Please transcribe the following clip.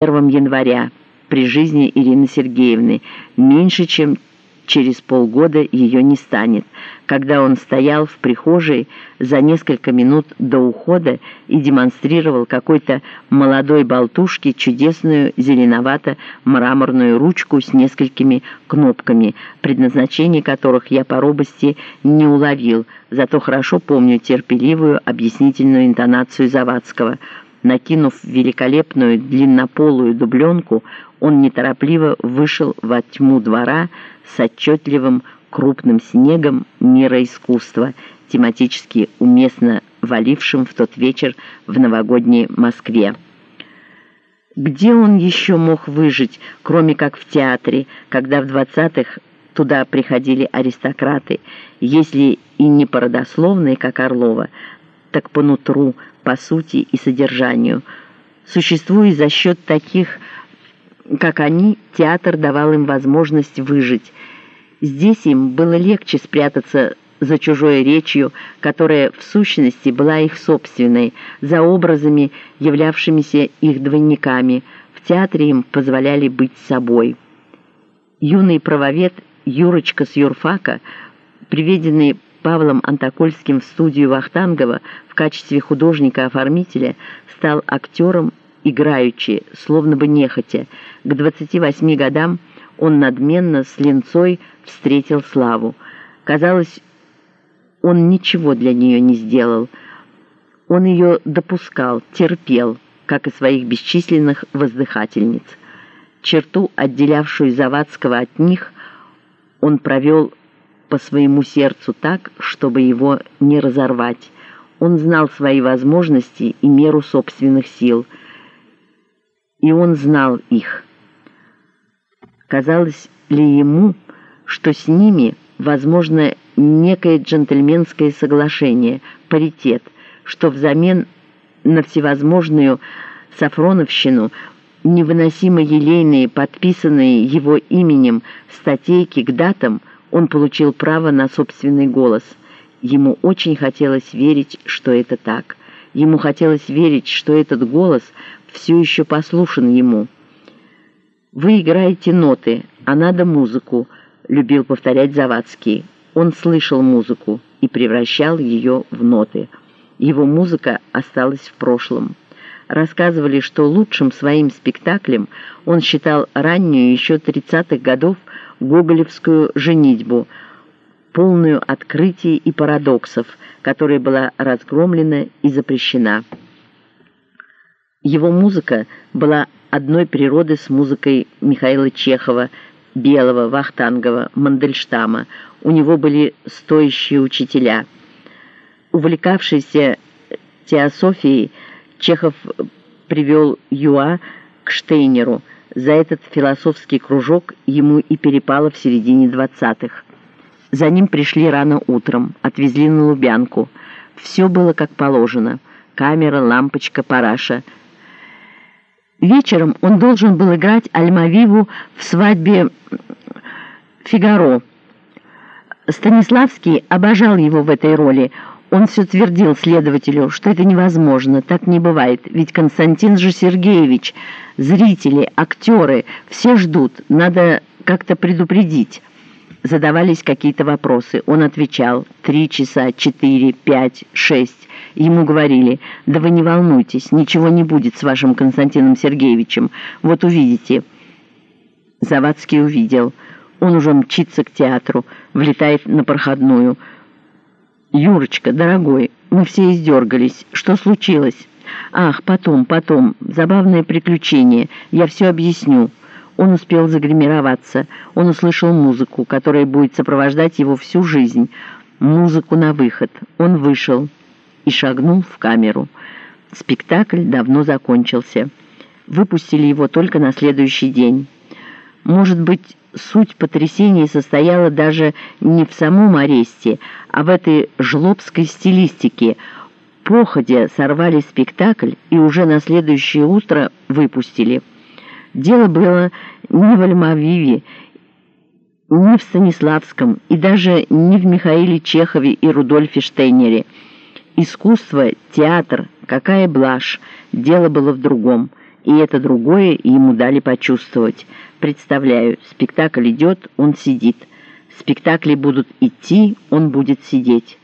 1 января при жизни Ирины Сергеевны, меньше чем через полгода ее не станет, когда он стоял в прихожей за несколько минут до ухода и демонстрировал какой-то молодой болтушке чудесную зеленовато-мраморную ручку с несколькими кнопками, предназначение которых я по робости не уловил, зато хорошо помню терпеливую объяснительную интонацию Завадского – Накинув великолепную длиннополую дубленку, он неторопливо вышел во тьму двора с отчетливым крупным снегом мира искусства, тематически уместно валившим в тот вечер в новогодней Москве. Где он еще мог выжить, кроме как в театре, когда в двадцатых туда приходили аристократы, если и не породословные, как Орлова, так по нутру, по сути и содержанию. Существуя за счет таких, как они, театр давал им возможность выжить. Здесь им было легче спрятаться за чужой речью, которая в сущности была их собственной, за образами, являвшимися их двойниками. В театре им позволяли быть собой. Юный правовед Юрочка с юрфака, приведенный Павлом Антокольским в студию Вахтангова в качестве художника-оформителя стал актером играючи, словно бы нехотя. К 28 годам он надменно с линцой встретил славу. Казалось, он ничего для нее не сделал. Он ее допускал, терпел, как и своих бесчисленных воздыхательниц. Черту, отделявшую Завадского от них, он провел по своему сердцу так, чтобы его не разорвать. Он знал свои возможности и меру собственных сил, и он знал их. Казалось ли ему, что с ними возможно некое джентльменское соглашение, паритет, что взамен на всевозможную сафроновщину невыносимо елейные, подписанные его именем статейки к датам – он получил право на собственный голос. Ему очень хотелось верить, что это так. Ему хотелось верить, что этот голос все еще послушен ему. «Вы играете ноты, а надо музыку», — любил повторять Завадский. Он слышал музыку и превращал ее в ноты. Его музыка осталась в прошлом. Рассказывали, что лучшим своим спектаклем он считал раннюю, еще 30-х годов, гоголевскую «Женитьбу», полную открытий и парадоксов, которая была разгромлена и запрещена. Его музыка была одной природы с музыкой Михаила Чехова, Белого, Вахтангова, Мандельштама. У него были стоящие учителя. Увлекавшийся теософией, Чехов привел Юа к Штейнеру – за этот философский кружок ему и перепало в середине двадцатых. За ним пришли рано утром, отвезли на Лубянку. Все было как положено. Камера, лампочка, параша. Вечером он должен был играть Альмавиву в свадьбе Фигаро. Станиславский обожал его в этой роли. Он все твердил следователю, что это невозможно, так не бывает, ведь Константин же Сергеевич, зрители, актеры, все ждут, надо как-то предупредить. Задавались какие-то вопросы, он отвечал «три часа, четыре, пять, шесть». Ему говорили «да вы не волнуйтесь, ничего не будет с вашим Константином Сергеевичем, вот увидите». Завадский увидел. Он уже мчится к театру, влетает на проходную – «Юрочка, дорогой, мы все издергались. Что случилось?» «Ах, потом, потом. Забавное приключение. Я все объясню». Он успел загримироваться. Он услышал музыку, которая будет сопровождать его всю жизнь. Музыку на выход. Он вышел и шагнул в камеру. Спектакль давно закончился. Выпустили его только на следующий день. Может быть, суть потрясения состояла даже не в самом аресте, а в этой жлобской стилистике. Походя сорвали спектакль и уже на следующее утро выпустили. Дело было не в Альмавиве, не в Станиславском и даже не в Михаиле Чехове и Рудольфе Штейнере. Искусство, театр, какая блажь, дело было в другом – и это другое ему дали почувствовать. Представляю, спектакль идет, он сидит. Спектакли будут идти, он будет сидеть.